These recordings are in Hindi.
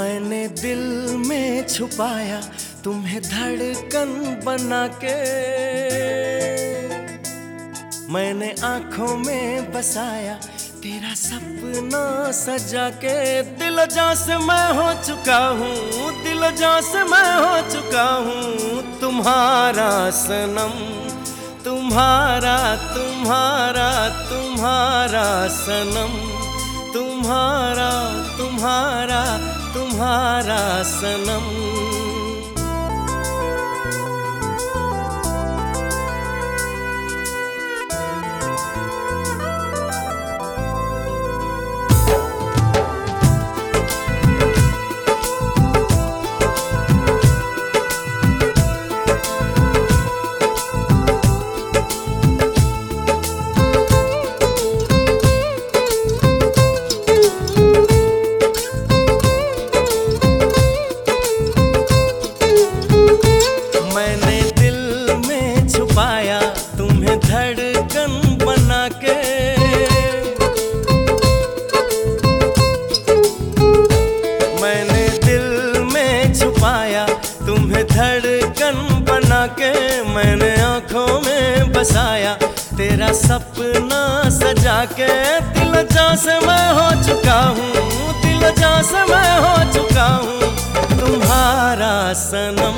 मैंने दिल में छुपाया तुम्हें धड़कन बना के मैंने आँखों में बसाया तेरा सपना सजा के दिल जा से मैं हो चुका हूँ, दिल जा से मैं हो चुका हूँ। तुम्हारा सनम, तुम्हारा तुम्हारा तुम्हारा सनम, तुम्हारा तुम्हारा तुम्हारा सनम। मैंने आँखों में बसाया, तेरा सपना सजा के दिल जा से मैं हो चुका हूँ, दिल जा से मैं हो चुका हूँ। तुम्हारा सनम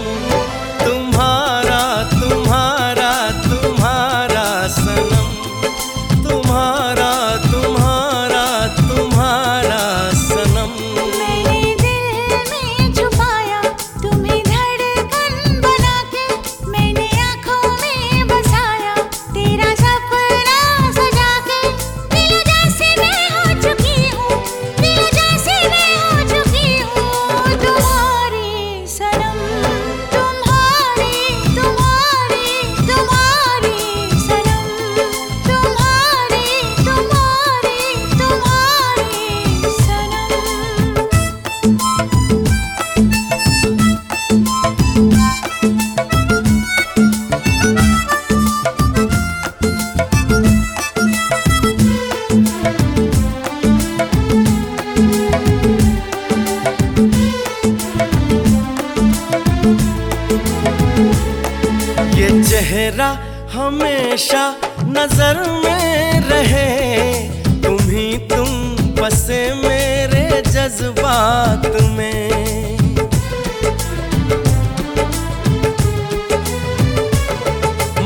चेहरा हमेशा नज़र में रहे। तुम ही तुम बसे मेरे जज्बात में।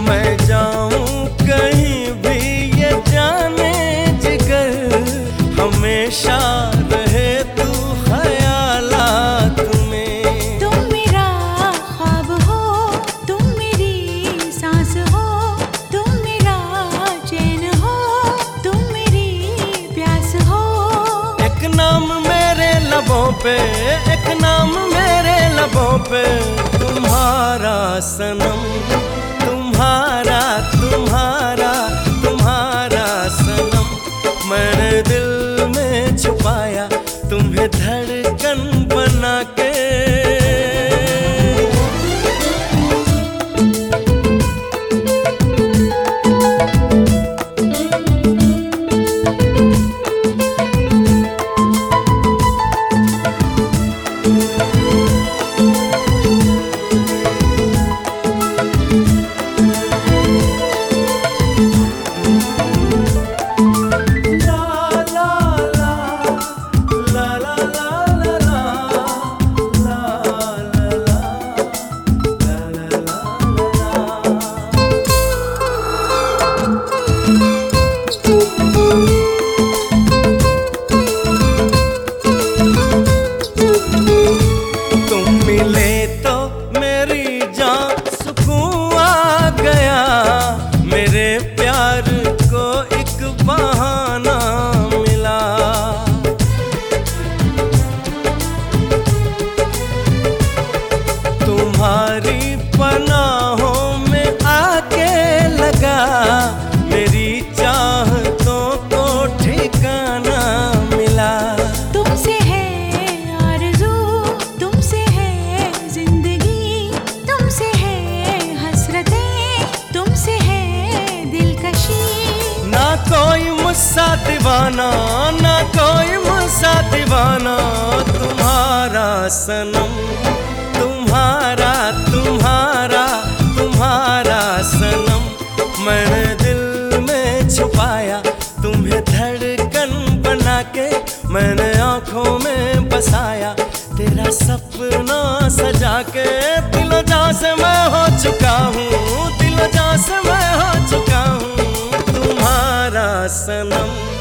मैं लबों पे, एक नाम मेरे लबों पे। तुम्हारा सनम, तुम्हारा तुम्हारा तुम्हारा सनम। मैंने दिल में छुपाया तुम्हें धड़कन कोई मुझसा दीवाना, ना कोई मुझसा दीवाना। तुम्हारा सनम, तुम्हारा तुम्हारा तुम्हारा सनम। मैंने दिल में छुपाया तुम्हें धड़कन बना के मैंने आँखों में बसाया तेरा सपना सजा के दिलो जा से मैं हो चुका सनम